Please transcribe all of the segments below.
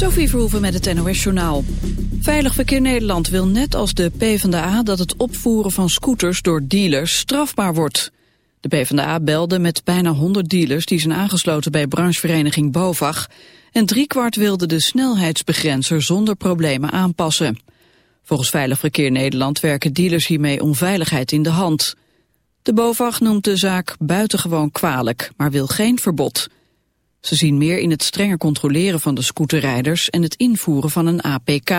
Sophie Verhoeven met het NOS-journaal. Veilig Verkeer Nederland wil net als de PvdA dat het opvoeren van scooters door dealers strafbaar wordt. De PvdA belde met bijna 100 dealers die zijn aangesloten bij branchevereniging BOVAG... en driekwart wilde de snelheidsbegrenzer zonder problemen aanpassen. Volgens Veilig Verkeer Nederland werken dealers hiermee onveiligheid in de hand. De BOVAG noemt de zaak buitengewoon kwalijk, maar wil geen verbod... Ze zien meer in het strenger controleren van de scooterrijders en het invoeren van een APK.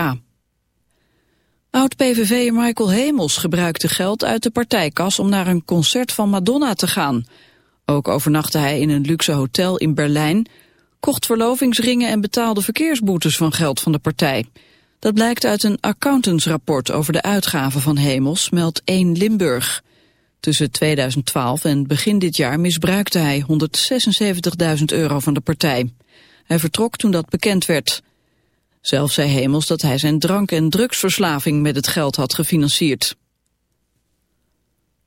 Oud-PVV Michael Hemels gebruikte geld uit de partijkas om naar een concert van Madonna te gaan. Ook overnachtte hij in een luxe hotel in Berlijn, kocht verlovingsringen en betaalde verkeersboetes van geld van de partij. Dat blijkt uit een accountantsrapport over de uitgaven van Hemels, meldt 1 Limburg. Tussen 2012 en begin dit jaar misbruikte hij 176.000 euro van de partij. Hij vertrok toen dat bekend werd. Zelf zei Hemels dat hij zijn drank- en drugsverslaving met het geld had gefinancierd.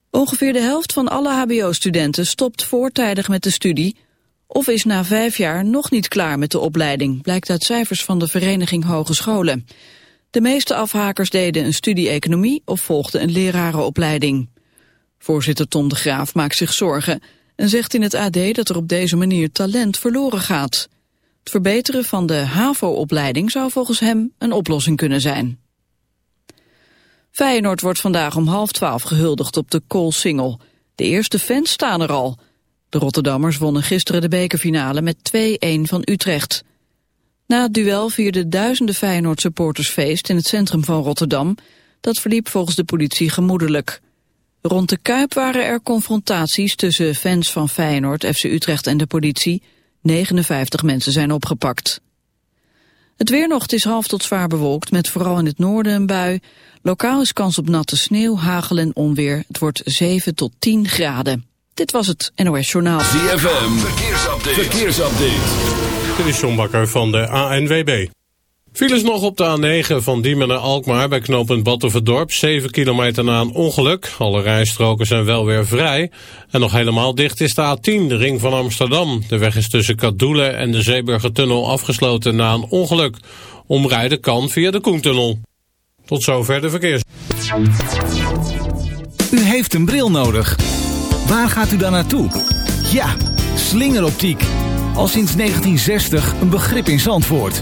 Ongeveer de helft van alle hbo-studenten stopt voortijdig met de studie... of is na vijf jaar nog niet klaar met de opleiding... blijkt uit cijfers van de Vereniging Hogescholen. De meeste afhakers deden een studie-economie of volgden een lerarenopleiding. Voorzitter Tom de Graaf maakt zich zorgen en zegt in het AD dat er op deze manier talent verloren gaat. Het verbeteren van de HAVO-opleiding zou volgens hem een oplossing kunnen zijn. Feyenoord wordt vandaag om half twaalf gehuldigd op de Koolsingel. De eerste fans staan er al. De Rotterdammers wonnen gisteren de bekerfinale met 2-1 van Utrecht. Na het duel vierden duizenden Feyenoord supporters feest in het centrum van Rotterdam. Dat verliep volgens de politie gemoedelijk. Rond de Kuip waren er confrontaties tussen fans van Feyenoord, FC Utrecht en de politie. 59 mensen zijn opgepakt. Het weer nog, is half tot zwaar bewolkt met vooral in het noorden een bui. Lokaal is kans op natte sneeuw, hagel en onweer. Het wordt 7 tot 10 graden. Dit was het NOS Journaal. ZFM, verkeersupdate. verkeersupdate. Dit is John Bakker van de ANWB. Files nog op de A9 van Diemen naar Alkmaar bij knooppunt Battenverdorp. 7 kilometer na een ongeluk. Alle rijstroken zijn wel weer vrij. En nog helemaal dicht is de A10, de ring van Amsterdam. De weg is tussen Kadoelen en de Zeeburgertunnel afgesloten na een ongeluk. Omrijden kan via de Koentunnel. Tot zover de verkeers. U heeft een bril nodig. Waar gaat u dan naartoe? Ja, slingeroptiek. Al sinds 1960 een begrip in Zandvoort.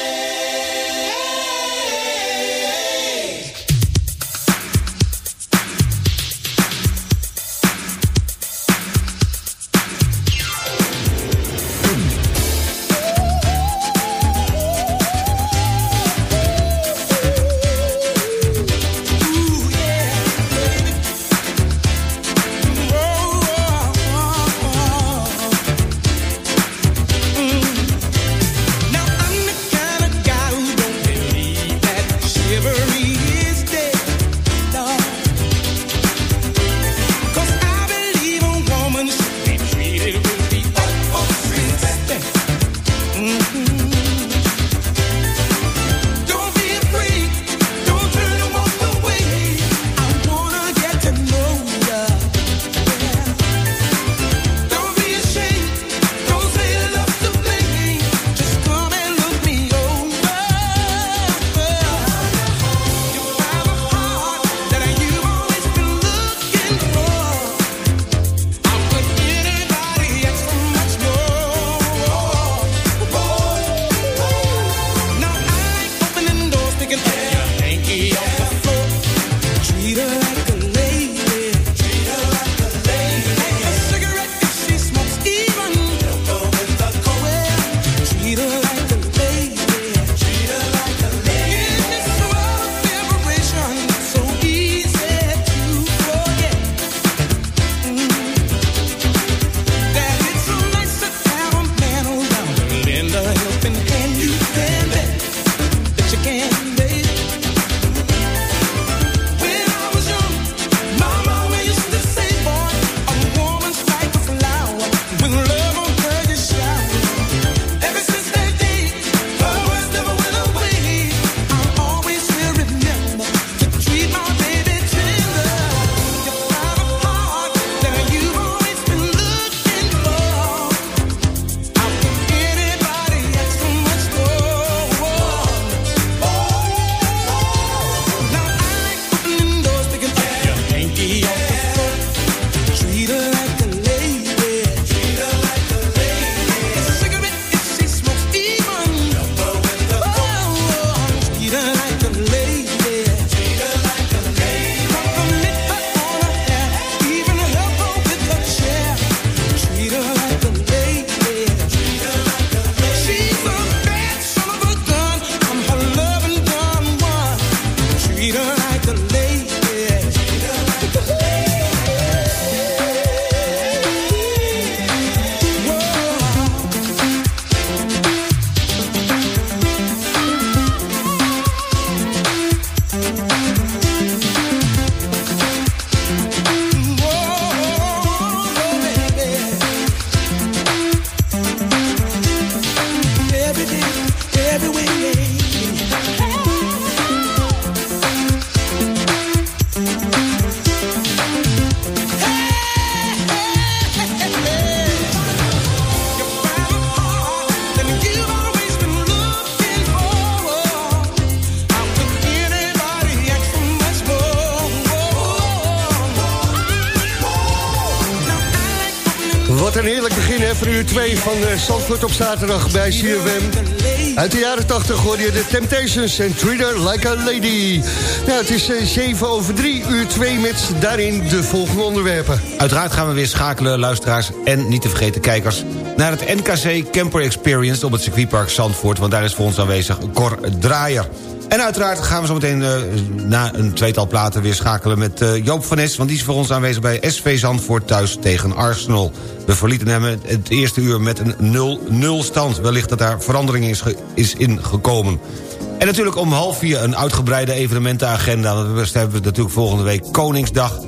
Uur 2 van uh, Zandvoort op zaterdag bij CFM. Uit de jaren 80 hoorde je de Temptations en Treat Her Like a Lady. Nou, het is uh, 7 over 3, uur 2 met daarin de volgende onderwerpen. Uiteraard gaan we weer schakelen, luisteraars en niet te vergeten kijkers... naar het NKC Camper Experience op het circuitpark Zandvoort... want daar is voor ons aanwezig Cor Draaier. En uiteraard gaan we zo meteen uh, na een tweetal platen weer schakelen met uh, Joop van Nes... want die is voor ons aanwezig bij SV Zandvoort thuis tegen Arsenal. We verlieten hem het eerste uur met een 0-0 stand. Wellicht dat daar verandering is, is ingekomen. En natuurlijk om half vier een uitgebreide evenementenagenda. We hebben natuurlijk volgende week Koningsdag...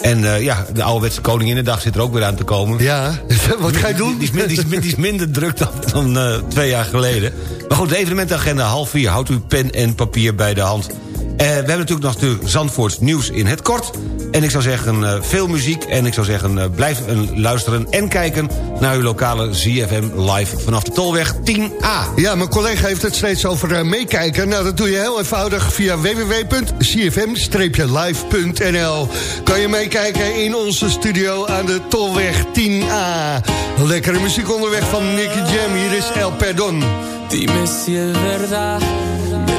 En uh, ja, de ouderwetse Koninginnedag zit er ook weer aan te komen. Ja, wat ga je doen? Die is, die is, die is minder druk dan, dan uh, twee jaar geleden. Maar goed, de evenementenagenda half vier. Houdt u pen en papier bij de hand. Uh, we hebben natuurlijk nog de Zandvoorts nieuws in het kort. En ik zou zeggen, uh, veel muziek. En ik zou zeggen, uh, blijf luisteren en kijken... naar uw lokale ZFM live vanaf de Tolweg 10A. Ja, mijn collega heeft het steeds over meekijken. Nou, dat doe je heel eenvoudig via www.cfm-live.nl. Kan je meekijken in onze studio aan de Tolweg 10A. Lekkere muziek onderweg van Nicky Jam. Hier is El Perdon. Dime si es verdad.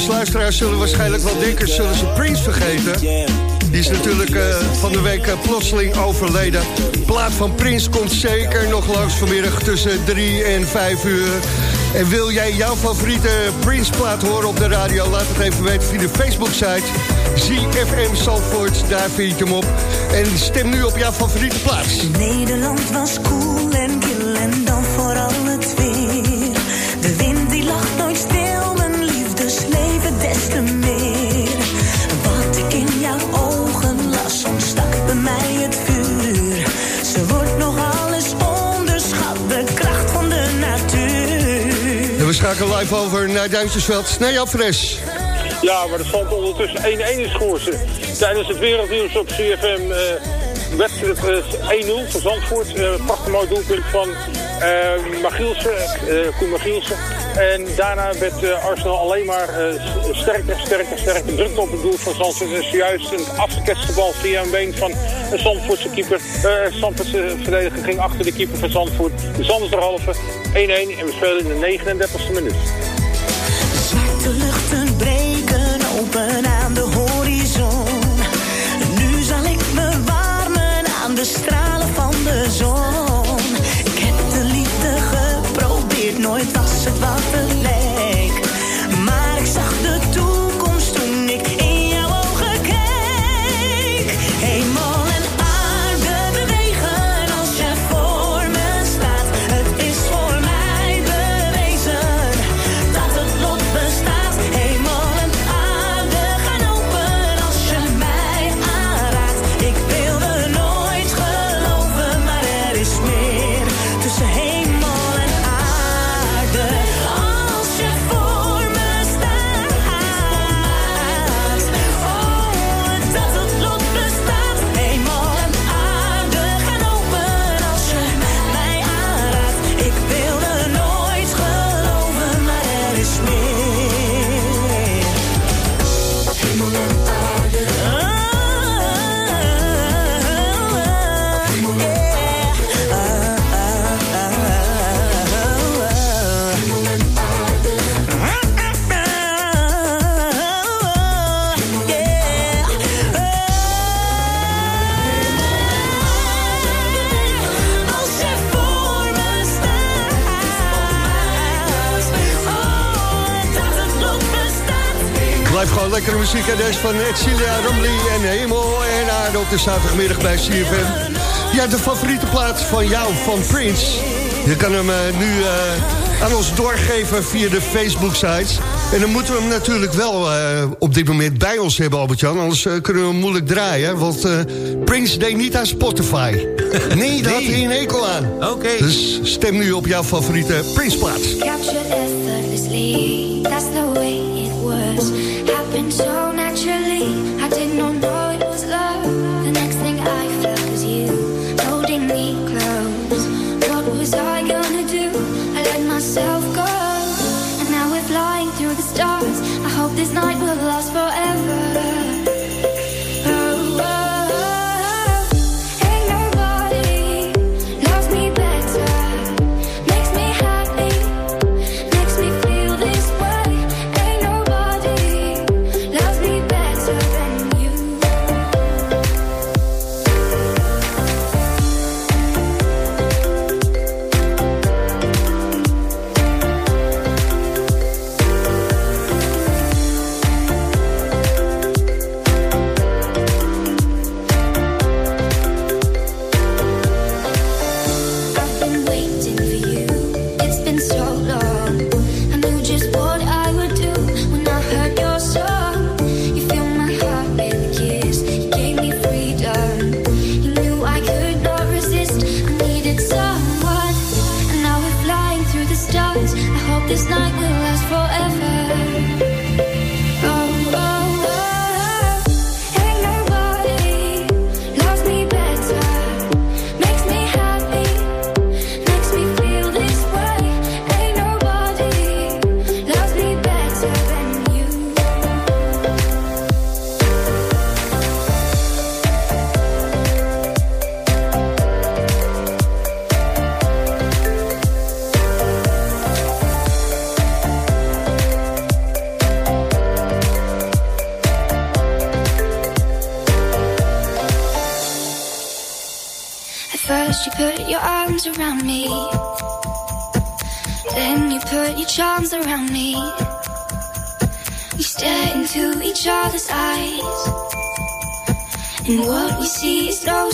Als luisteraars zullen waarschijnlijk wel denken... zullen ze Prince vergeten? Die is natuurlijk eh, van de week eh, plotseling overleden. Plaat van Prince komt zeker nog langs vanmiddag tussen 3 en 5 uur. En wil jij jouw favoriete Prince-plaat horen op de radio... laat het even weten via de Facebook-site. ZFM Zandvoort, daar vind je hem op. En stem nu op jouw favoriete plaats. Nederland was koel natuur. En we schakelen live over naar Duintjesveld. Nee, Jan Fres. Ja, maar de stand ondertussen 1-1 is geworden. Tijdens het wereldnieuws op CFM eh, werd het eh, 1-0 voor Zandvoort. Eh prachtig mooi doelpunt van eh Magielsen, Koen Magielsen. En daarna werd Arsenal alleen maar sterker, sterker, sterker. Drukte op het doel van Zandvoort. En juist een afgeketste bal via een been van een Zandvoortse keeper. Eh Zandvoortse verdediger ging achter de keeper van Zandvoort. De Zandersderhalve 1-1 en we spelen in de 39e minuut. Zwarte luchten breken open aan de horizon. De stralen van de zon. Blijf gewoon lekkere muziek en deze van Edcilia Romley en Hemel en Aarde op de zaterdagmiddag bij CFM. Ja, de favoriete plaats van jou, van Prince. Je kan hem eh, nu eh, aan ons doorgeven via de Facebook-sites. En dan moeten we hem natuurlijk wel eh, op dit moment bij ons hebben, Albert-Jan. Anders eh, kunnen we hem moeilijk draaien, want eh, Prince deed niet aan Spotify. Nee, daar had hij een hekel aan. Oké. Dus stem nu op jouw favoriete Prince-plaats.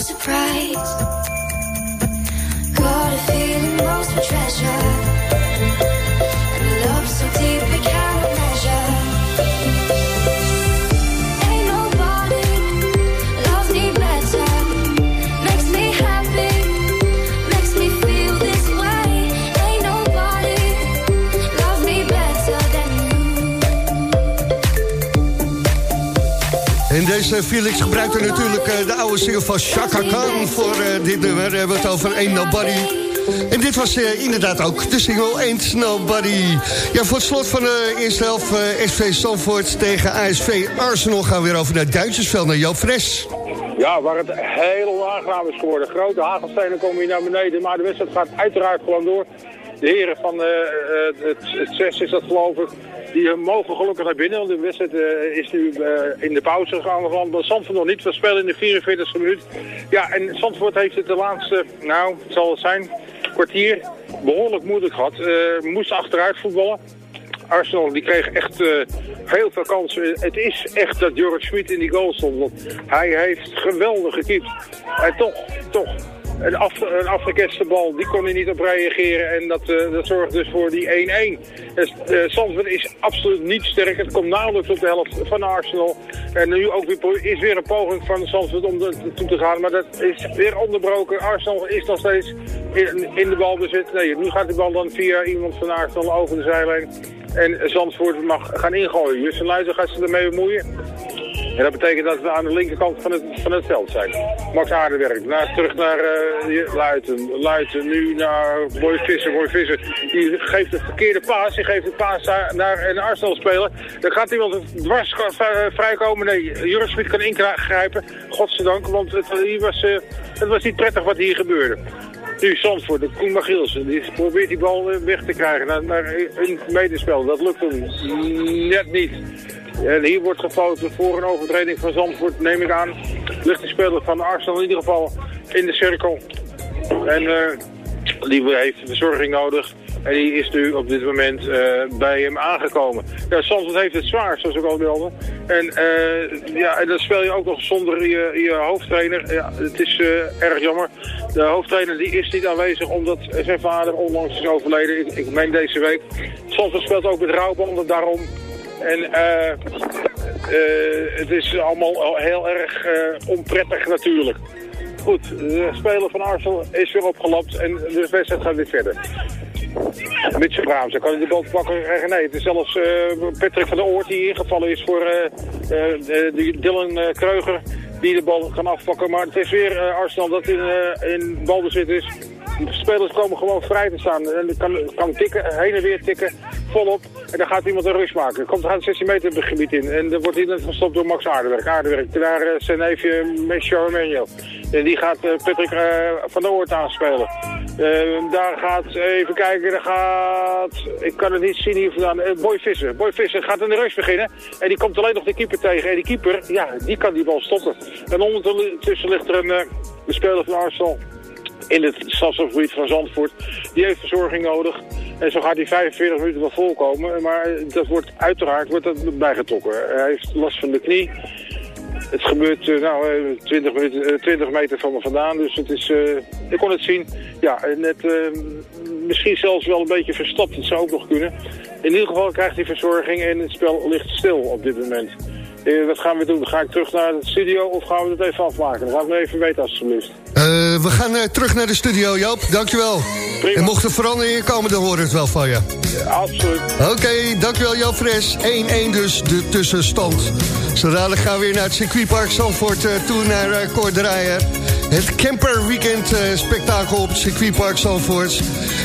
Surprise. Got a feeling most treasure deze Felix gebruikte natuurlijk eh, de oude single van Chaka Khan voor eh, dit nummer. We hebben het over Ain't Nobody. En dit was eh, inderdaad ook de single Ain't Nobody. Ja, voor het slot van de eerste helft SV Zandvoort tegen ASV Arsenal... gaan we weer over naar Duitsersveld, naar Joop Fres. Ja, waar het heel onaangenaam is geworden. Grote hagelstenen komen hier naar beneden, maar de wedstrijd gaat uiteraard gewoon door. De heren van het, het zes is dat geloof ik, die mogen gelukkig naar binnen. Want de wedstrijd eh, is nu eh, in de pauze gegaan. Want Zandvoort nog niet, we spelen in de 44e minuut. Ja, en Zandvoort heeft het de laatste, nou, het zal het zijn, kwartier behoorlijk moeilijk gehad. Eh, moest achteruit voetballen. Arsenal die kreeg echt eh, heel veel kansen. Het is echt dat Jorrit Schmid in die goal stond. Want hij heeft geweldig gekiept. En toch, toch. Een, af, een afgeketste bal, die kon hij niet op reageren. En dat, eh, dat zorgt dus voor die 1-1. Dus, eh, is absoluut niet sterk. Het komt nauwelijks op de helft van Arsenal. En nu ook weer, is weer een poging van Zandvoort om er toe te gaan. Maar dat is weer onderbroken. Arsenal is nog steeds in, in de balbezit. Nee, nu gaat de bal dan via iemand van Arsenal over de zijlijn. En Zandvoort mag gaan ingooien. Justin Luijten gaat ze ermee bemoeien. En dat betekent dat we aan de linkerkant van het, veld zijn. Max Aardenwerk, naar, terug naar eh Luiten. Luiten nu naar Boy Visser. Boy Visser die geeft de verkeerde paas. Die geeft de paas naar, een Arsenal-speler. Dan gaat iemand dwars vrijkomen. Nee, Jurgen Smit kan ingrijpen. Godzijdank, want het, was, eh, het was niet prettig wat hier gebeurde. Nu Zandvoort, de Koen Magielsen, die probeert die bal eh, weg te krijgen naar, naar een medespel. Dat lukt hem net niet. En hier wordt gefloten voor een overtreding van Zandvoort, neem ik aan. Ligt de speler van Arsenal in ieder geval in de cirkel. En eh, die heeft verzorging nodig. En die is nu op dit moment eh, bij hem aangekomen. Ja, Zandvoort heeft het zwaar, zoals ik al wilde. En, eh, ja, en speel je ook nog zonder je, je hoofdtrainer. Ja, het is erg jammer. De hoofdtrainer die is niet aanwezig omdat zijn vader onlangs is overleden. Ik, ik meen deze week. Zandvoort speelt ook met rouwbanden daarom. En eh, eh, het is allemaal al heel erg eh, onprettig natuurlijk. Goed, de speler van Arsenal is weer opgelapt en de wedstrijd gaat weer verder. Mitchell Braams, kan hij de bal pakken? Nee, het is zelfs Patrick van der Oort die ingevallen is voor Dylan Kreuger die de bal kan afpakken. Maar het is weer Arsenal dat in, in balbezit is. De spelers komen gewoon vrij te staan. En kan, kan tikken, heen en weer tikken, volop. En dan gaat iemand een rush maken. Er komt gaat een 16 meter gebied in. En dan wordt net gestopt door Max Aardewerk. Aardewerk, daar eh, zijn neefje Messi Armenio. En die gaat eh, Patrick eh, van der Oort aanspelen. Daar gaat, even kijken, daar gaat, ik kan het niet zien hier vandaan, Boy Visser. Boy Visser gaat in de rush beginnen en die komt alleen nog de keeper tegen. En die keeper, ja, die kan die bal stoppen. En ondertussen ligt er een, de speler van Arsenal in het stadsgebied van Zandvoort. Die heeft verzorging nodig. En zo gaat hij 45 minuten wel volkomen. Maar dat wordt uiteraard wordt dat bijgetrokken. Hij heeft last van de knie. Het gebeurt eh, nou, eh, 20, minuten, eh, 20 meter van me vandaan. Dus het is, eh, ik kon het zien. Ja, net, eh, misschien zelfs wel een beetje verstopt. Het zou ook nog kunnen. In ieder geval krijgt hij verzorging en het spel ligt stil op dit moment. Eh, wat gaan we doen? Ga ik terug naar de studio of gaan we het even afmaken? Laat me even weten alsjeblieft. Eh, we gaan eh, terug naar de studio, Joop. Dankjewel. En mocht er veranderingen komen, dan horen we het wel van je. absoluut. Oké, dankjewel Joop Fres. 1-1 dus de tussenstand. Zo dadelijk gaan we weer naar het circuitpark Zandvoort uh, toe naar uh. Het Camper Weekend uh, spektakel op het circuitpark Zandvoort.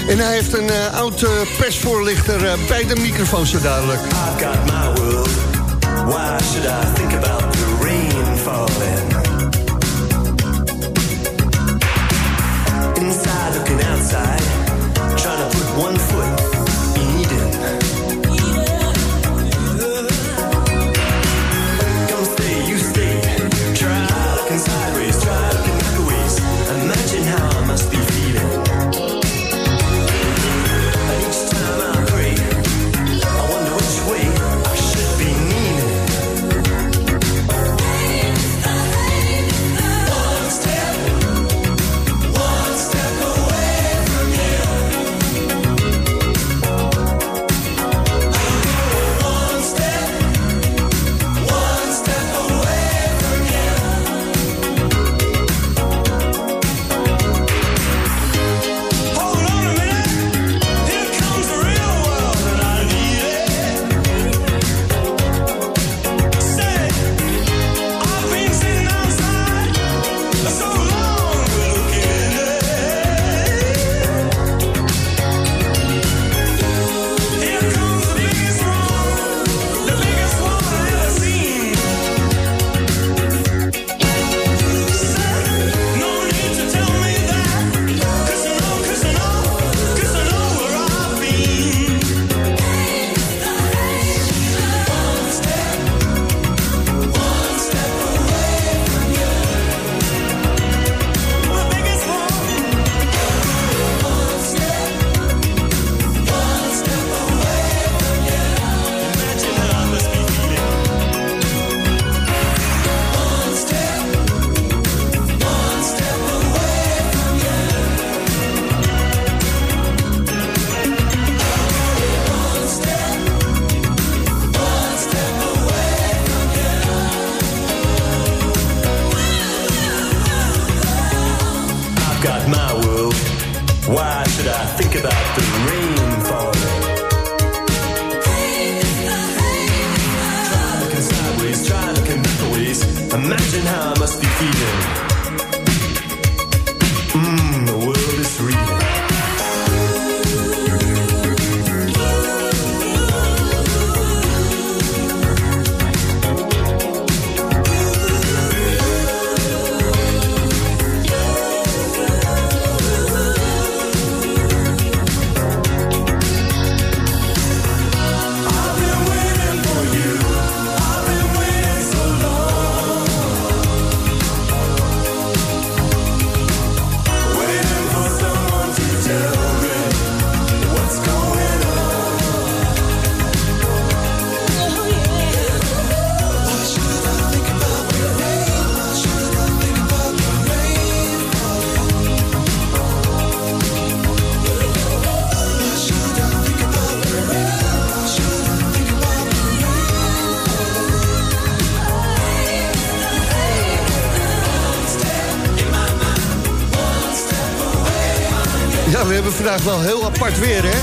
En hij heeft een uh, oud persvoorlichter bij de microfoon zo dadelijk. I've got my world. Why should I think about the rain falling? Inside looking outside, trying to put one foot Sweden. Vandaag wel heel apart weer, hè?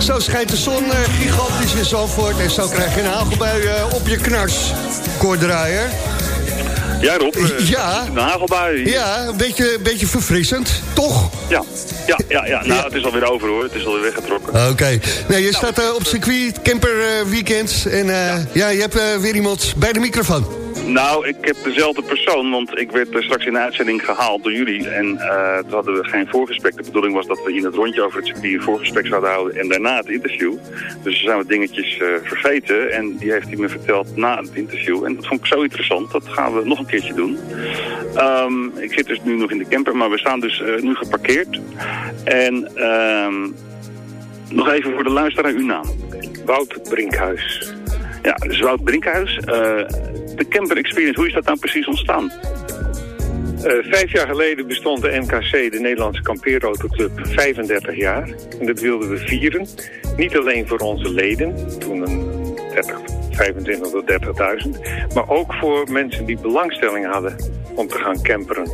Zo schijnt de zon eh, gigantisch in Zandvoort... en zo krijg je een hagelbui eh, op je knars, koordraaier. Ja, Rob. eh, Ja. Een hagelbui. Ja, een beetje, een beetje verfrissend, toch? Ja, ja, ja, ja. Nou, het is alweer over hoor. Het is alweer weggetrokken. Oké. Nee, je staat eh, op circuit, camper eh, weekend... en eh, ja. je hebt weer iemand bij de microfoon. Nou, ik heb dezelfde persoon, want ik werd straks in de uitzending gehaald door jullie. En eh, toen hadden we geen voorgesprek. De bedoeling was dat we in het rondje over het circuit een voorgesprek zouden houden en daarna het interview. Dus er zijn wat dingetjes eh, vergeten en die heeft hij me verteld na het interview. En dat vond ik zo interessant, dat gaan we nog een keertje doen. Ehm, ik zit dus nu nog in de camper, maar we staan dus eh, nu geparkeerd. En ehm, nog even voor de luisteraar uw naam. Wout Brinkhuis. Ja, dus Wout Brinkhuis. eh, de Camper Experience, hoe is dat nou precies ontstaan? Eh, vijf jaar geleden bestond de NKC, de Nederlandse Kampeerauto-club, 35 jaar. En dat wilden we vieren. Niet alleen voor onze leden, toen een 30, 25 tot 30.000. Maar ook voor mensen die belangstelling hadden om te gaan camperen.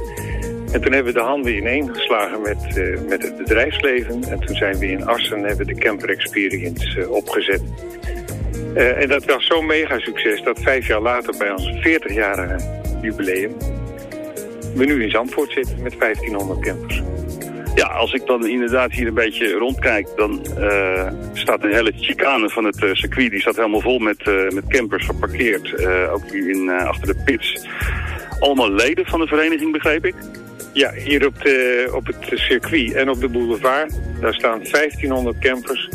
En toen hebben we de handen ineen geslagen met, eh, met het bedrijfsleven. En toen zijn we in Assen hebben de Camper Experience opgezet. Eh, en dat was zo'n mega succes dat vijf jaar later bij ons 40-jarige jubileum... we nu in Zandvoort zitten met 1500 campers. Ja, als ik dan inderdaad hier een beetje rondkijk, dan eh, staat een hele chicane van het eh, circuit. Die staat helemaal vol met, met campers geparkeerd. Ook hier in, achter de pits. Allemaal leden van de vereniging, begreep ik? Ja, hier op, de, op het circuit en op de boulevard, daar staan 1500 campers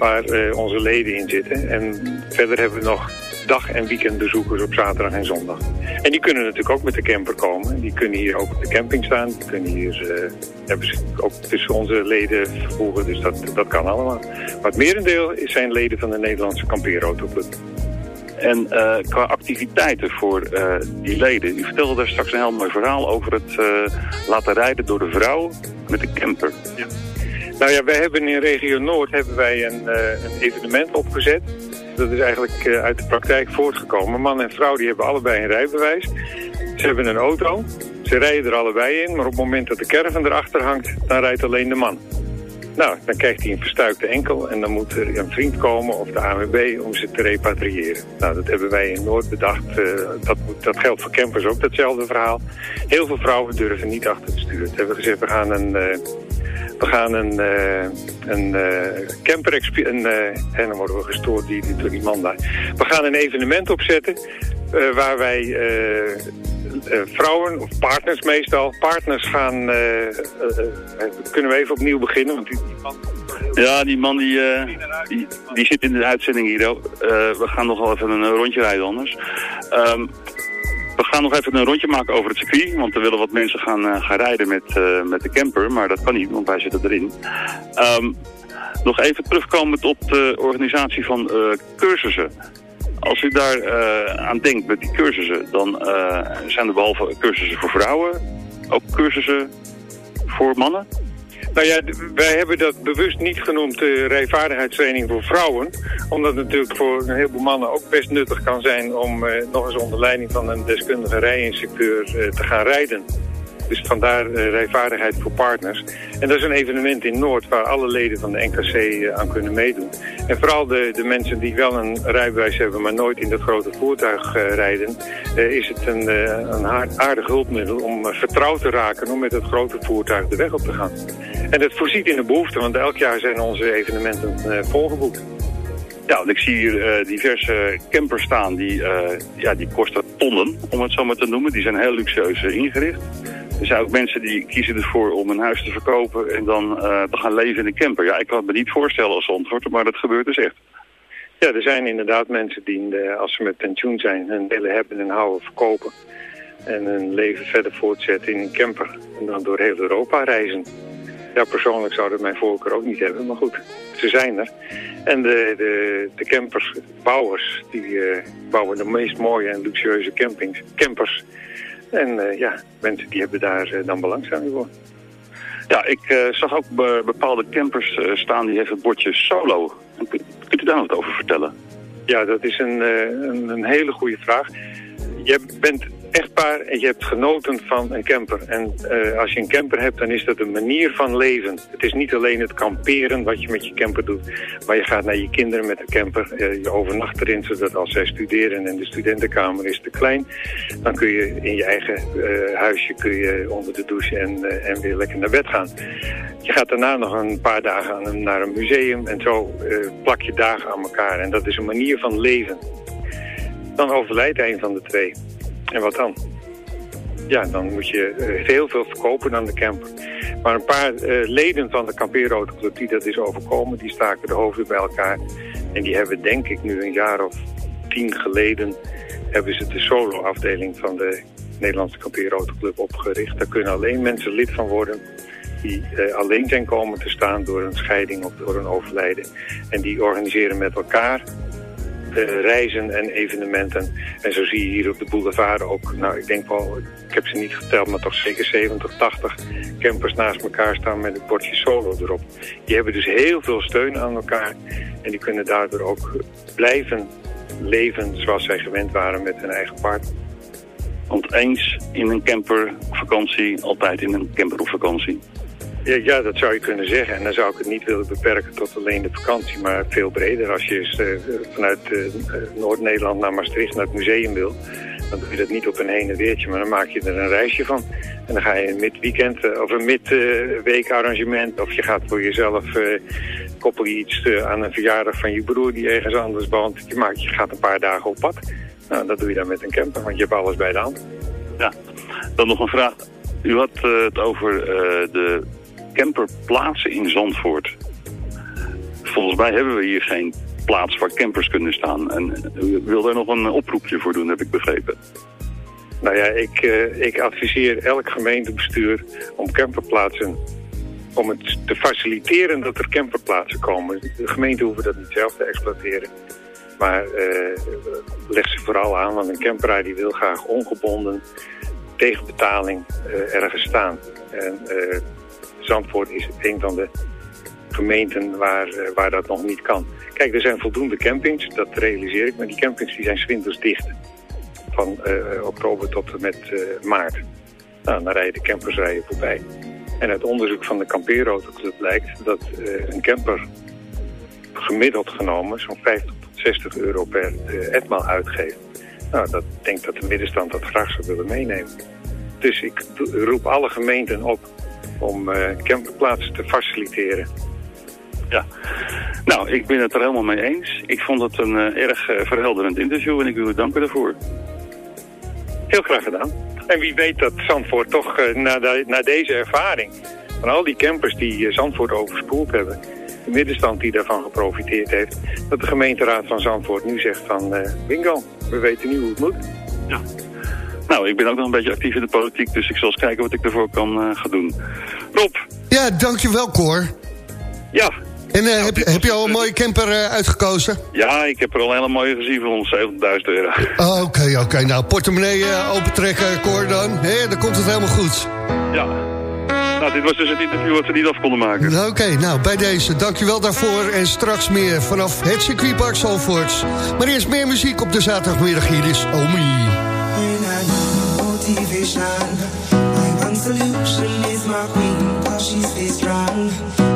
waar eh, onze leden in zitten. En verder hebben we nog dag- en weekendbezoekers op zaterdag en zondag. En die kunnen natuurlijk ook met de camper komen. Die kunnen hier ook op de camping staan. Die kunnen hier, eh, hebben ze ook tussen onze leden vervoegen, dus dat, dat kan allemaal. Maar het merendeel zijn leden van de Nederlandse kampeerautoclub. En eh, qua activiteiten voor die leden, u vertelde daar straks een heel mooi verhaal over het laten rijden door de vrouw met de camper. Nou ja, wij hebben in regio Noord hebben wij een, eh, een evenement opgezet. Dat is eigenlijk eh, uit de praktijk voortgekomen. Man en vrouw die hebben allebei een rijbewijs. Ze hebben een auto. Ze rijden er allebei in. Maar op het moment dat de caravan erachter hangt, dan rijdt alleen de man. Nou, dan krijgt hij een verstuikte enkel en dan moet er een vriend komen of de ANWB om ze te repatriëren. Nou, dat hebben wij in Noord bedacht. eh, dat, dat geldt voor campers ook, datzelfde verhaal. Heel veel vrouwen durven niet achter te sturen. Toen hebben we gezegd, we gaan een... we gaan een, eh, een eh, camper een, eh, en dan worden we gestoord die, die, die man daar. We gaan een evenement opzetten waar wij vrouwen, of partners meestal, partners gaan... kunnen we even opnieuw beginnen? Want die, die man Ja, die man die, die, zit in de uitzending hier. Eh, we gaan nog wel even een rondje rijden anders. We gaan nog even een rondje maken over het circuit. Want er willen wat mensen gaan, eh, gaan rijden met, eh, met de camper. Maar dat kan niet, want wij zitten erin. Ehm, nog even terugkomend op de organisatie van eh, cursussen. Als u daar aan denkt met die cursussen, dan zijn er behalve cursussen voor vrouwen ook cursussen voor mannen. Nou ja, wij hebben dat bewust niet genoemd de rijvaardigheidstraining voor vrouwen. Omdat het natuurlijk voor een heleboel mannen ook best nuttig kan zijn om eh, nog eens onder leiding van een deskundige rijinstructeur eh, te gaan rijden. Dus vandaar eh, rijvaardigheid voor partners. En dat is een evenement in Noord waar alle leden van de NKC eh, aan kunnen meedoen. En vooral de, de mensen die wel een rijbewijs hebben, maar nooit in dat grote voertuig eh, rijden, is het een, een aardig hulpmiddel om vertrouwd te raken om met het grote voertuig de weg op te gaan. En dat voorziet in de behoefte, want elk jaar zijn onze evenementen volgeboekt. Ja, ik zie hier diverse campers staan die, ja, die kosten tonnen, om het zo maar te noemen. Die zijn heel luxueus ingericht. Er zijn ook mensen die kiezen ervoor om een huis te verkopen en dan eh, te gaan leven in een camper. Ja, ik kan het me niet voorstellen als antwoord, maar dat gebeurt dus echt. Ja, er zijn inderdaad mensen die, eh, als ze met pensioen zijn, hun willen hebben en houden verkopen. En hun leven verder voortzetten in een camper. En dan door heel Europa reizen. Ja, persoonlijk zou dat mijn voorkeur ook niet hebben, maar goed, ze zijn er. En de, de, de campersbouwers, die eh, bouwen de meest mooie en luxueuze campings, campers. En eh, ja, mensen die hebben daar eh, dan belangstelling voor. Ja, ik eh, zag ook be- bepaalde campers staan die heeft het bordje solo. En Kunt, u daar wat over vertellen? Ja, dat is een, een, een hele goede vraag. Je bent echtpaar en je hebt genoten van een camper. En eh, als je een camper hebt, dan is dat een manier van leven. Het is niet alleen het kamperen wat je met je camper doet. Maar je gaat naar je kinderen met de camper. eh, je overnacht erin, zodat als zij studeren en de studentenkamer is te klein... dan kun je in je eigen eh, huisje kun je onder de douche en, en weer lekker naar bed gaan. Je gaat daarna nog een paar dagen naar een museum en zo plak je dagen aan elkaar. En dat is een manier van leven. Dan overlijdt een van de twee. En wat dan? Ja, dan moet je eh, heel veel verkopen aan de camper. Maar een paar eh, leden van de kampeerautoclub die dat is overkomen, die staken de hoofden bij elkaar. En die hebben denk ik nu een jaar of tien geleden, hebben ze de solo-afdeling van de Nederlandse kampeerautoclub opgericht. Daar kunnen alleen mensen lid van worden die eh, alleen zijn komen te staan door een scheiding of door een overlijden. En die organiseren met elkaar eh, reizen en evenementen. En zo zie je hier op de boulevard ook, nou ik denk wel, ik heb ze niet geteld, maar toch zeker 70, 80 campers naast elkaar staan met het bordje solo erop. Die hebben dus heel veel steun aan elkaar en die kunnen daardoor ook blijven leven zoals zij gewend waren met hun eigen partner. Want eens in een camper op vakantie, altijd in een camper op vakantie. Ja, dat zou je kunnen zeggen. En dan zou ik het niet willen beperken tot alleen de vakantie, maar veel breder. Als je eens, eh, vanuit eh, Noord-Nederland naar Maastricht naar het museum wil, dan doe je dat niet op een heen en weertje, maar dan maak je er een reisje van. En dan ga je een midweekend eh, of een midweek arrangement, of je gaat voor jezelf, koppel je iets aan een verjaardag van je broer die ergens anders woont. Je, je gaat een paar dagen op pad. Nou, dat doe je dan met een camper, want je hebt alles bij de hand. Ja, dan nog een vraag. U had het over eh, de camperplaatsen in Zandvoort. Volgens mij hebben we hier geen plaats waar campers kunnen staan. En u wil daar nog een oproepje voor doen, heb ik begrepen. Nou ja, ik, eh, ik adviseer elk gemeentebestuur om camperplaatsen, om het te faciliteren dat er camperplaatsen komen. De gemeenten hoeven dat niet zelf te exploiteren. Maar eh, leg ze vooral aan, want een camperaar die wil graag ongebonden tegen betaling eh, ergens staan. En eh, Zandvoort is een van de gemeenten waar, eh, waar dat nog niet kan. Kijk, er zijn voldoende campings, dat realiseer ik, maar die campings die zijn 's winters dicht van eh, oktober tot en met eh, maart. Nou, dan rijden de campers rijden voorbij. En uit onderzoek van de Campeerauto blijkt dat een camper gemiddeld genomen zo'n 50 tot 60 euro per etmaal uitgeeft. Nou, dat denk dat de middenstand dat graag zou willen meenemen. Dus ik roep alle gemeenten op om eh, camperplaatsen te faciliteren. Ja, nou, ik ben het er helemaal mee eens. Ik vond het een eh, erg eh, verhelderend interview en ik wil u danken daarvoor. Heel graag gedaan. En wie weet dat Zandvoort toch na, de- na deze ervaring... van al die campers die Zandvoort overspoeld hebben... de middenstand die daarvan geprofiteerd heeft... dat de gemeenteraad van Zandvoort nu zegt van... bingo, we weten nu hoe het moet. Ja. Nou, ik ben ook nog een beetje actief in de politiek, dus ik zal eens kijken wat ik ervoor kan eh, gaan doen. Rob, Ja, dankjewel Cor. Ja. En eh, heb, je- heb je al een mooie camper eh, uitgekozen? ja, ik heb er al een hele mooie gezien voor 170.000 euro. Oh, Oké, oké. Nou, portemonnee opentrekken, Cor dan. Hé, dan komt het helemaal goed. Ja. Nou, dit was dus het interview wat we niet af konden maken. Oké, nou, bij deze. Dankjewel daarvoor. En straks meer vanaf het circuitpark Zalvoorts. Maar eerst meer muziek op de zaterdagmiddag. Hier is Omi. Motivation, my one solution is my queen, cause she's face strong.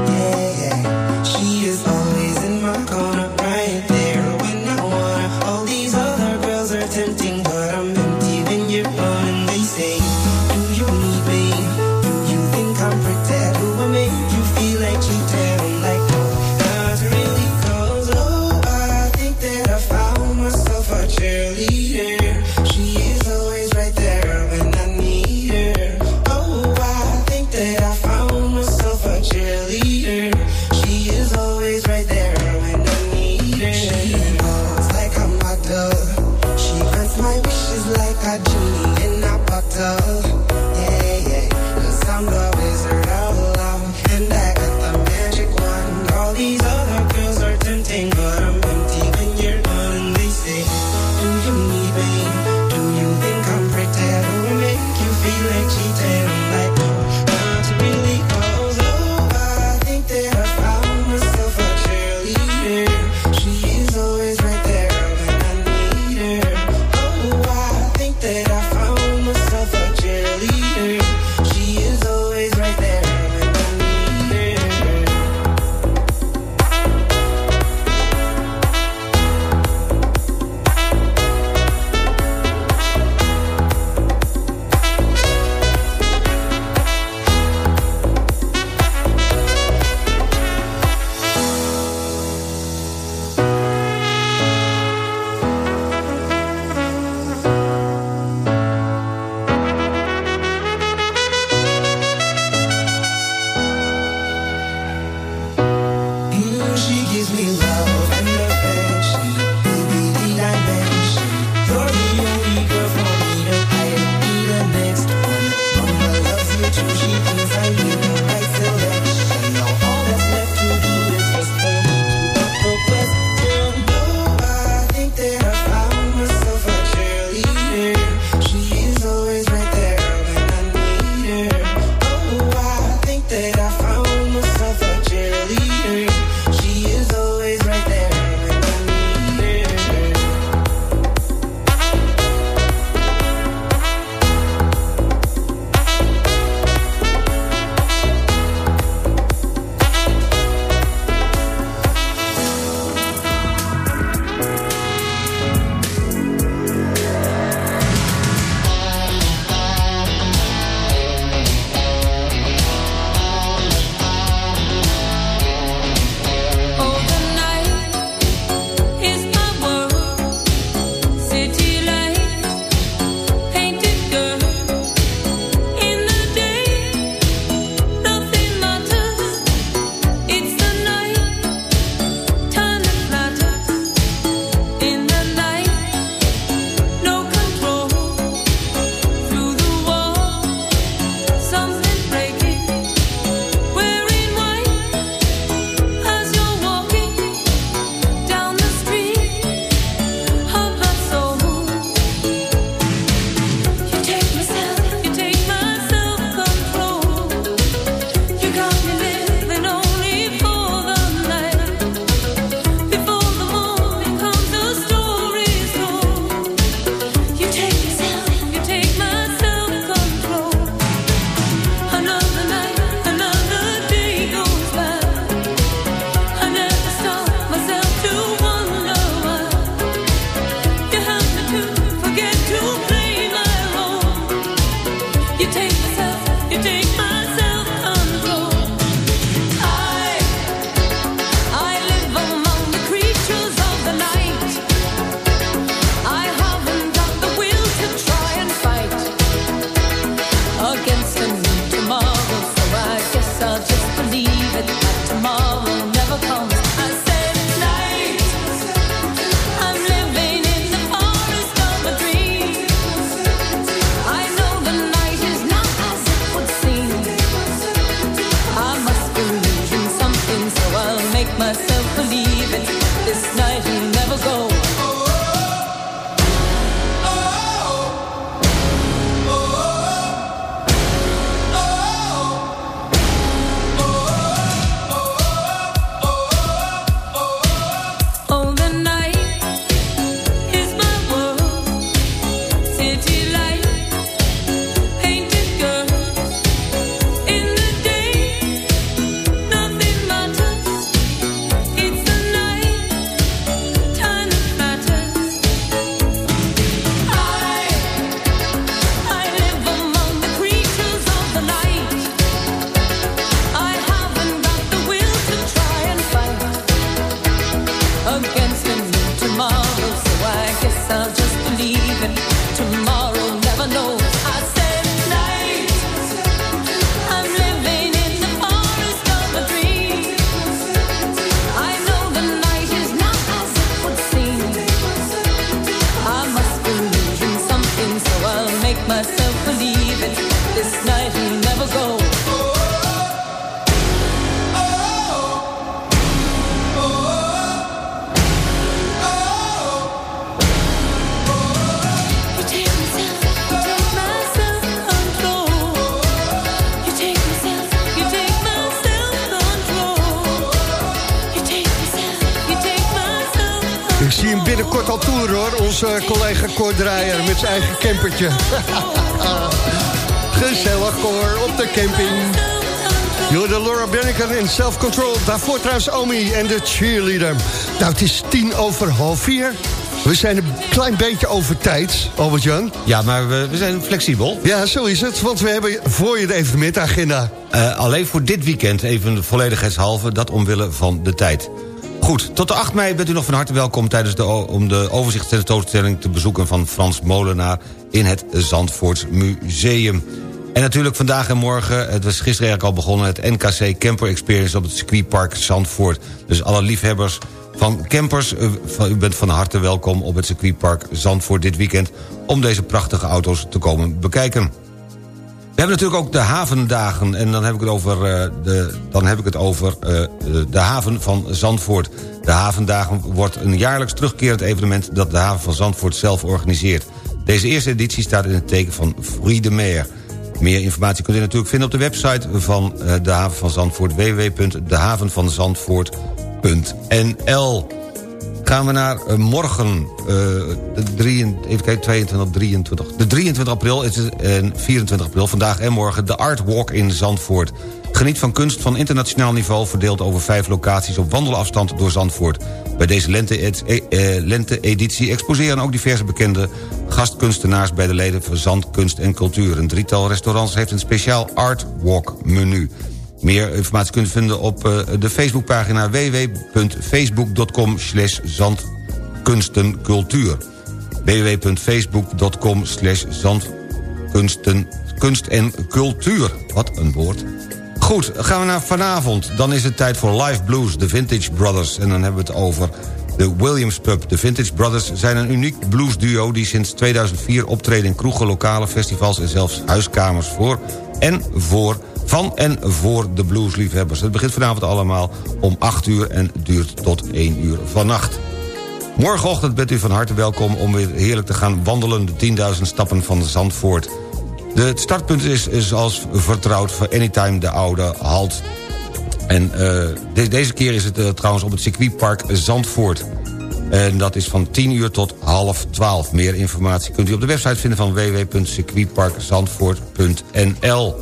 Collega Cor Draaier met zijn eigen campertje. Gezellig Cor, op de camping. Jorde Laura Benneken in Self Control. Daarvoor trouwens Omi en de cheerleader. Nou, het is tien over half vier. We zijn een klein beetje over tijd, Albert-Jan. Ja, maar we, we zijn flexibel. Ja, zo is het, want we hebben voor je de evenementagenda. Eh, alleen voor dit weekend, even de volledigheidshalve, dat omwille van de tijd. Goed, tot de 8 mei bent u nog van harte welkom... Tijdens de, om de overzichtstentoonstelling te bezoeken van Frans Molenaar... in het Zandvoorts Museum. En natuurlijk vandaag en morgen, het was gisteren eigenlijk al begonnen... het NKC Camper Experience op het circuitpark Zandvoort. Dus alle liefhebbers van campers, eh, u bent van harte welkom... op het circuitpark Zandvoort dit weekend... om deze prachtige auto's te komen bekijken. We hebben natuurlijk ook de havendagen. En dan heb ik het over, eh, de, dan heb ik het over eh, eh, de haven van Zandvoort. De havendagen wordt een jaarlijks terugkerend evenement... dat de haven van Zandvoort zelf organiseert. Deze eerste editie staat in het teken van Fruit de Mer. Meer informatie kunt u natuurlijk vinden op de website van de haven van Zandvoort... www.dehavenvanzandvoort.nl Gaan we naar eh, morgen, eh, de, even kijken, 22, 23. De 23 april is het, en 24 april, vandaag en morgen... de Art Walk in Zandvoort. Geniet van kunst van internationaal niveau... verdeeld over vijf locaties op wandelafstand door Zandvoort. Bij deze lente-editie eh, lente exposeren ook diverse bekende gastkunstenaars... bij de leden van Zand, Kunst en Cultuur. Een drietal restaurants heeft een speciaal Art Walk menu. Meer informatie kunt u vinden op eh, de Facebookpagina www.facebook.com slash zandkunstencultuur www.facebook.com slash zandkunsten kunst en cultuur. Wat een woord. Goed, gaan we naar vanavond. Dan is het tijd voor Live Blues, de Vintage Brothers. En dan hebben we het over de Williams Pub. De Vintage Brothers zijn een uniek bluesduo... die sinds 2004 optreden in kroegen, lokale festivals... en zelfs huiskamers voor en voor van en voor de bluesliefhebbers. Het begint vanavond allemaal om 8 uur en duurt tot 1 uur vannacht. Morgenochtend bent u van harte welkom om weer heerlijk te gaan wandelen... de 10.000 stappen van Zandvoort. Het startpunt is, zoals vertrouwd voor Anytime de Oude Halt. En eh, de- deze keer is het eh, trouwens op het circuitpark Zandvoort. En dat is van 10 uur tot half 12. Meer informatie kunt u op de website vinden van www.circuitparkzandvoort.nl.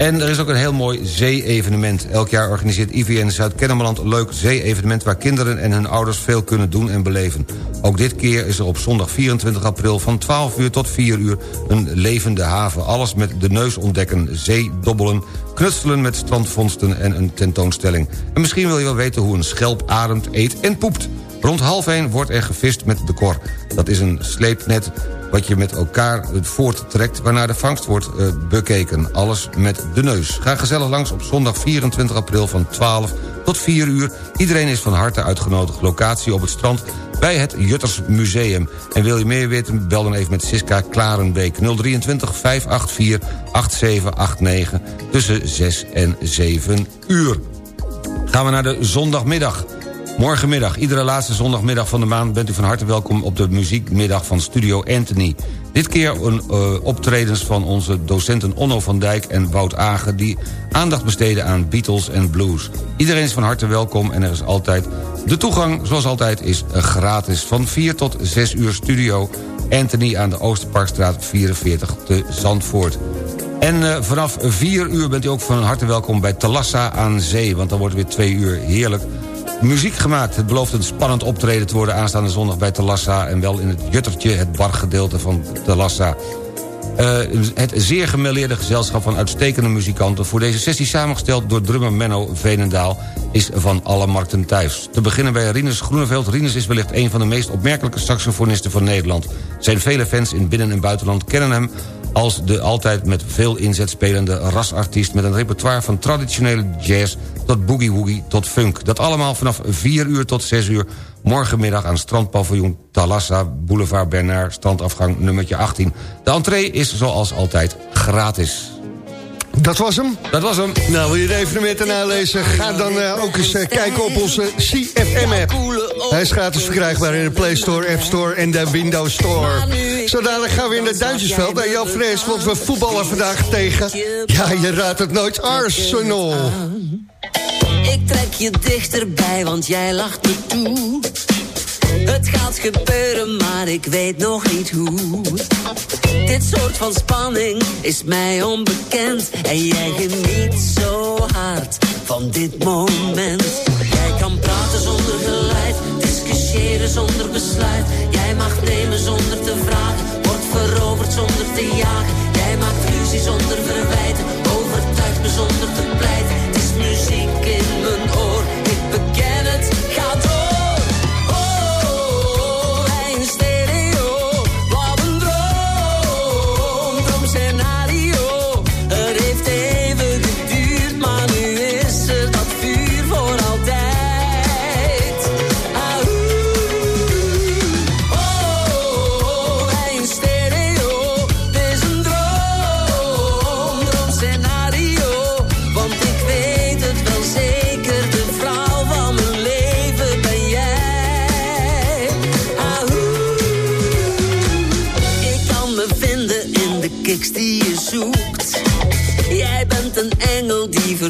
En er is ook een heel mooi zee-evenement. Elk jaar organiseert IVN Zuid-Kennemerland een leuk zee-evenement... waar kinderen en hun ouders veel kunnen doen en beleven. Ook dit keer is er op zondag 24 april van 12 uur tot 4 uur... een levende haven. Alles met de neus ontdekken, zeedobbelen... knutselen met strandvondsten en een tentoonstelling. En misschien wil je wel weten hoe een schelp ademt, eet en poept. Rond half 1 wordt er gevist met de kor. Dat is een sleepnet wat je met elkaar voorttrekt... waarna de vangst wordt eh, bekeken. Alles met de neus. Ga gezellig langs op zondag 24 april van 12 tot 4 uur. Iedereen is van harte uitgenodigd. Locatie op het strand bij het Jutters Museum. En wil je meer weten, bel dan even met Siska Klarenbeek. 023 584 8789 tussen 6 en 7 uur. Gaan we naar de zondagmiddag. Morgenmiddag, iedere laatste zondagmiddag van de maand... bent u van harte welkom op de muziekmiddag van Studio Anthony. Dit keer een eh, optredens van onze docenten Onno van Dijk en Wout Agen... die aandacht besteden aan Beatles en blues. Iedereen is van harte welkom en er is altijd... de toegang, zoals altijd, is eh, gratis. Van 4 tot 6 uur studio Anthony aan de Oosterparkstraat 44 te Zandvoort. En eh, vanaf 4 uur bent u ook van harte welkom bij Talassa aan Zee... want dan wordt weer 2 uur heerlijk muziek gemaakt. Het belooft een spannend optreden te worden aanstaande zondag bij Talassa... en wel in het Juttertje, het bargedeelte van Talassa. Eh, het zeer gemêleerde gezelschap van uitstekende muzikanten... voor deze sessie samengesteld door drummer Menno Venendaal... is van alle markten thuis. Te beginnen bij Rinus Groeneveld. Rinus is wellicht een van de meest opmerkelijke saxofonisten van Nederland. Zijn vele fans in binnen- en buitenland kennen hem als de altijd met veel inzet spelende rasartiest... met een repertoire van traditionele jazz tot boogie-woogie tot funk. Dat allemaal vanaf 4 uur tot 6 uur morgenmiddag aan strandpaviljoen Talassa... Boulevard Bernard, strandafgang nummertje 18. De entree is zoals altijd gratis. Dat was hem? Dat was hem. Nou, wil je de evenementen nalezen? Ga dan eh, ook eens eh, kijken op onze CFM-app. Hij is gratis verkrijgbaar in de Play Store, App Store en de Windows Store. Zo dadelijk gaan we in het Duintjesveld naar Jan Fres, want we voetballen vandaag tegen... Ja, je raadt het nooit, Arsenal. Trek je dichterbij, want jij lacht me toe. Het gaat gebeuren, maar ik weet nog niet hoe. Dit soort van spanning is mij onbekend. En jij geniet zo hard van dit moment. Jij kan praten zonder geluid, discussiëren zonder besluit. Jij mag nemen zonder te vragen, wordt veroverd zonder te jagen. Jij maakt ruzie zonder verwijten, overtuigt me zonder te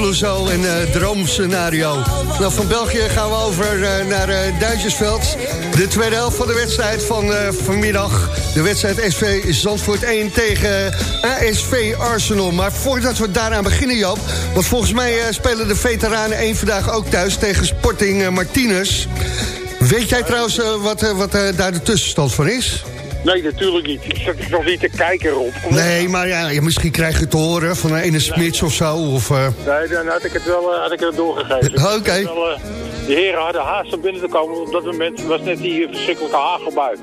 Clouseau en eh Droomscenario. Nou, van België gaan we over eh, naar eh Duitsersveld. De tweede helft van de wedstrijd van vanmiddag. De wedstrijd SV Zandvoort 1 tegen ASV Arsenal. Maar voordat we daaraan beginnen, Joop... want volgens mij spelen de veteranen één vandaag ook thuis... tegen Sporting Martinez. Weet jij trouwens wat, wat daar de tussenstand van is? Nee, natuurlijk niet. Ik zat nog niet te kijken, Rob. Kom. Nee, maar ja, misschien krijg je het te horen van een ene Smits of zo. Of, eh, Nee, dan had ik het wel eh, had ik het doorgegeven. Oké. Eh, De heren hadden haast om binnen te komen. Op dat moment was net die verschrikkelijke hagelbui.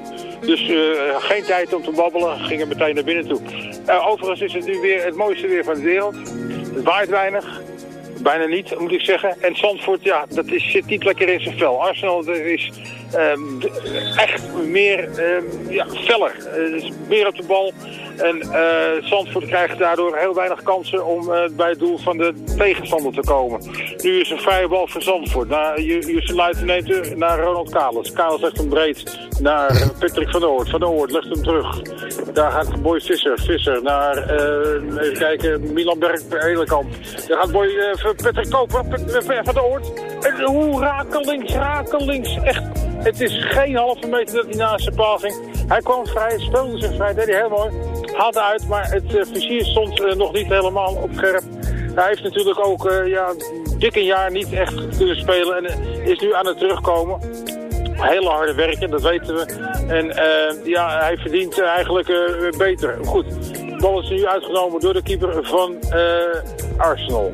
Dus geen tijd om te babbelen, gingen meteen naar binnen toe. Overigens is het nu weer het mooiste weer van de wereld. Het waait weinig. Bijna niet, moet ik zeggen. En Zandvoort, ja, dat is, zit niet lekker in zijn vel. Arsenal is ehm, echt meer ehm, ja, feller. Eh, meer op de bal. En eh Zandvoort krijgt daardoor heel weinig kansen om eh, bij het doel van de tegenstander te komen. Nu is een vrije bal voor Zandvoort. Naar Justin Luiten naar Ronald Kalis. Kalis legt hem breed naar eh, Patrick van der Oort. Van der Oort legt hem terug. Daar gaat Boy Visser. Visser naar, eh, even kijken, Milan Berg kant. Daar gaat Boy Patrick Koper. Van der Oort. En hoe rakelings, rakelings. Echt, het is geen halve meter dat hij naast zijn paal ging. Hij kwam vrij, speelde zich vrij, deed hij heel mooi. Haalde uit, maar het eh, vizier stond eh, nog niet helemaal op scherp. Hij heeft natuurlijk ook eh, ja, dik een jaar niet echt kunnen spelen en is nu aan het terugkomen. Hele harde werken, dat weten we. En ja, hij verdient eigenlijk beter. Goed, de bal is nu uitgenomen door de keeper van Arsenal.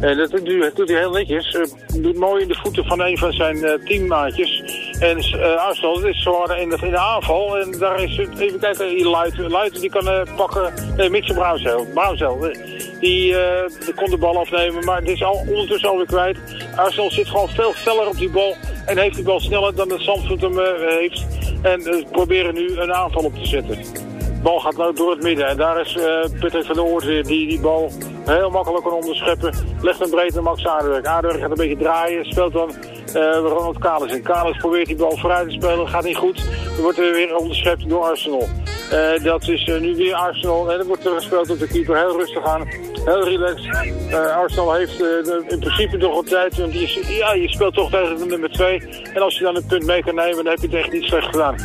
En dat doet, hij- dat doet hij heel netjes. Eh, doet mooi in de voeten van een van zijn eh, teammaatjes. En eh, Arsenal is zo in de, in de aanval. En daar is het, even kijken, hier Luiten. Luiten die kan eh, pakken. Nee, Mitchell Brouwzel. Brouwzel. eh, Die, eh, die kon de bal afnemen, maar het is al, ondertussen alweer kwijt. Arsenal zit gewoon veel feller op die bal. En heeft die bal sneller dan de Zandvoort hem eh, heeft. En eh, proberen nu een aanval op te zetten. De bal gaat nou door het midden. En daar is eh Patrick van der Oort weer die die bal heel makkelijk kan onderscheppen. Legt hem breed naar Max Aardewerk. Aardewerk gaat een beetje draaien. Speelt dan eh Ronald Kalis. En Kalis probeert die bal vooruit te spelen. Gaat niet goed. Dan wordt er weer onderschept door Arsenal. Eh, dat is eh, nu weer Arsenal. En dan wordt er gespeeld op de keeper. Heel rustig aan. Heel relaxed. Eh, Arsenal heeft in principe nog wat tijd. Want je, ja, je speelt toch tegen de nummer 2. En als je dan een punt mee kan nemen, dan heb je het echt niet slecht gedaan.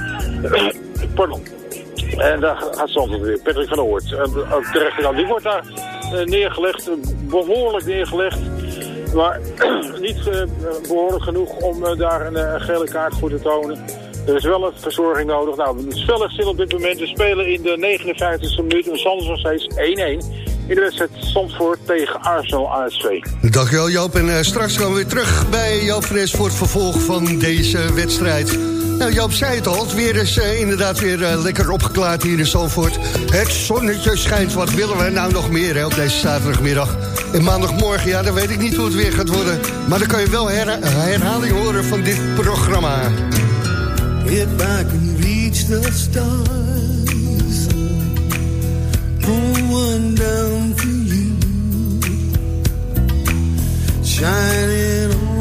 Pardon. En daar gaat Zandvoort weer. Patrick van der Hoort. Ook de rechterkant. Die wordt daar neergelegd. eh, Behoorlijk neergelegd. Maar niet eh, behoorlijk genoeg om eh, daar een, eh, gele kaart voor te tonen. Er is wel een verzorging nodig. Nou, het spel is stil op dit moment. We spelen in de 59e minuut. En Zandvoort nog steeds 1-1. In de wedstrijd Zandvoort tegen Arsenal ASV. Dankjewel Joop. En eh, straks gaan we weer terug bij Joop Fres voor het vervolg van deze wedstrijd. Nou, zei het al, het weer is eh, inderdaad weer eh, lekker opgeklaard hier in Zandvoort. Het zonnetje schijnt, wat willen we nou nog meer hè, op deze zaterdagmiddag. En maandagmorgen, ja, dan weet ik niet hoe het weer gaat worden. Maar dan kan je wel her herhaling horen van dit programma. If I reach the stars, down you, shining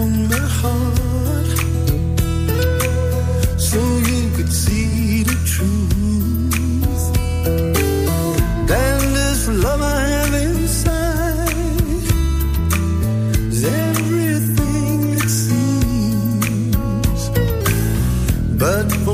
But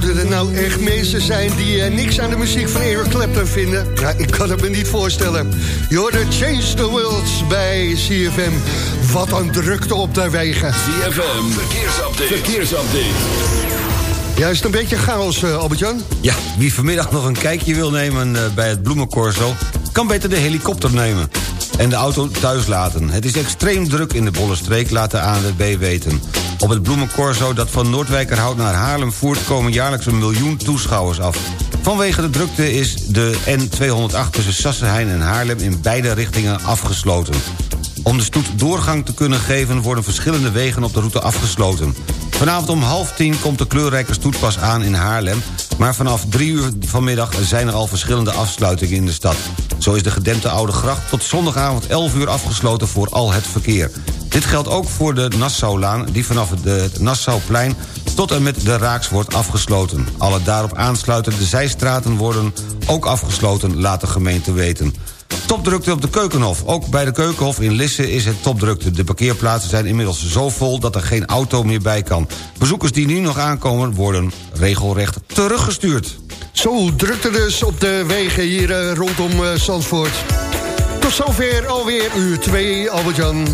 Zouden er nou echt mensen zijn die eh, niks aan de muziek van Eric Clapton vinden? Nou, ik kan het me niet voorstellen. Je Change the World bij CFM. Wat een drukte op de wegen. CFM, verkeersupdate. verkeersupdate. Juist een beetje chaos, eh, Albert-Jan. Ja, wie vanmiddag nog een kijkje wil nemen eh, bij het bloemencorso... kan beter de helikopter nemen en de auto thuis laten. Het is extreem druk in de Bollenstreek, laat de ANWB weten. Op het bloemencorso dat van Noordwijkerhout naar Haarlem voert... komen jaarlijks een miljoen toeschouwers af. Vanwege de drukte is de N208 tussen Sassenheim en Haarlem... in beide richtingen afgesloten. Om de stoet doorgang te kunnen geven... worden verschillende wegen op de route afgesloten. Vanavond om half tien komt de kleurrijke stoet pas aan in Haarlem... maar vanaf drie uur vanmiddag zijn er al verschillende afsluitingen in de stad. Zo is de gedempte Oude Gracht tot zondagavond 11 uur afgesloten voor al het verkeer. Dit geldt ook voor de Nassaulaan... die vanaf het, Nassauplein tot en met de Raaks wordt afgesloten. Alle daarop aansluitende zijstraten worden ook afgesloten, laat de gemeente weten. Topdrukte op de Keukenhof. Ook bij de Keukenhof in Lisse is het topdrukte. De parkeerplaatsen zijn inmiddels zo vol dat er geen auto meer bij kan. Bezoekers die nu nog aankomen worden regelrecht teruggestuurd. Zo drukte dus op de wegen hier eh, rondom eh, Zandvoort. Tot zover alweer uur 2, Albert-Jan.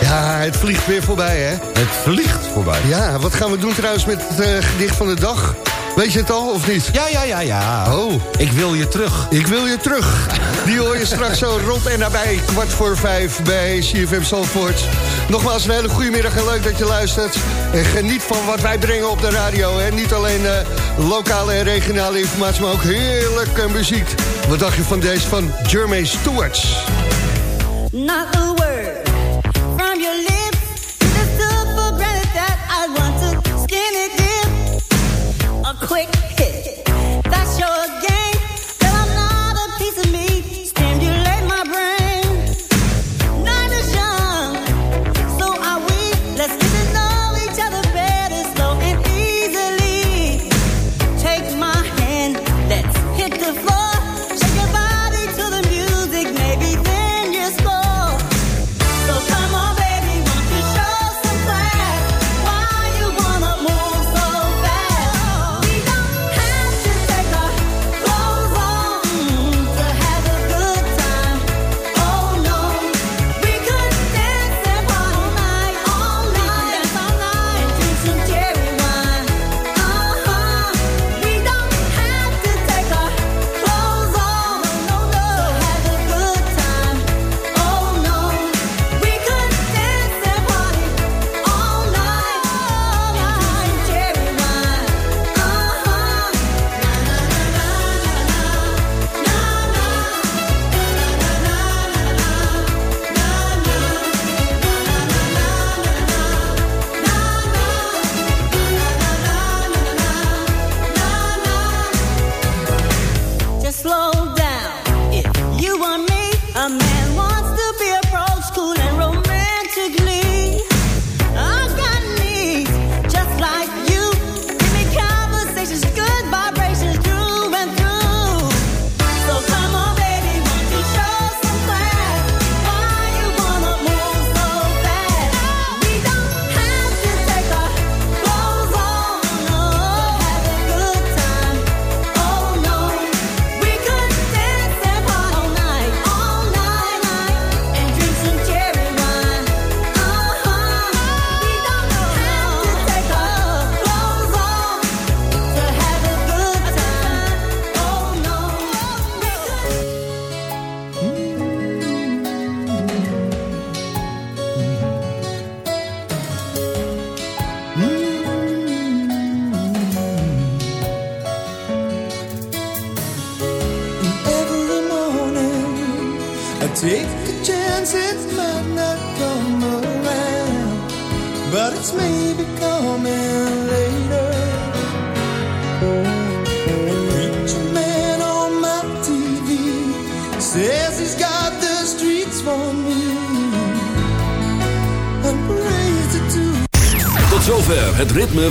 Ja, het vliegt weer voorbij, hè? Het vliegt voorbij. Ja, wat gaan we doen trouwens met het eh, gedicht van de dag? Weet je het al, of niet? Ja, ja, ja, ja. Oh. Ik wil je terug. Ik wil je terug. Die hoor je straks zo rond en nabij kwart voor vijf bij CFM Zandvoort. Nogmaals een hele goede middag en leuk dat je luistert. En geniet van wat wij brengen op de radio. Hè. Niet alleen eh, lokale en regionale informatie, maar ook heerlijke muziek. Wat dacht je van deze van Jermaine Stewarts? Not a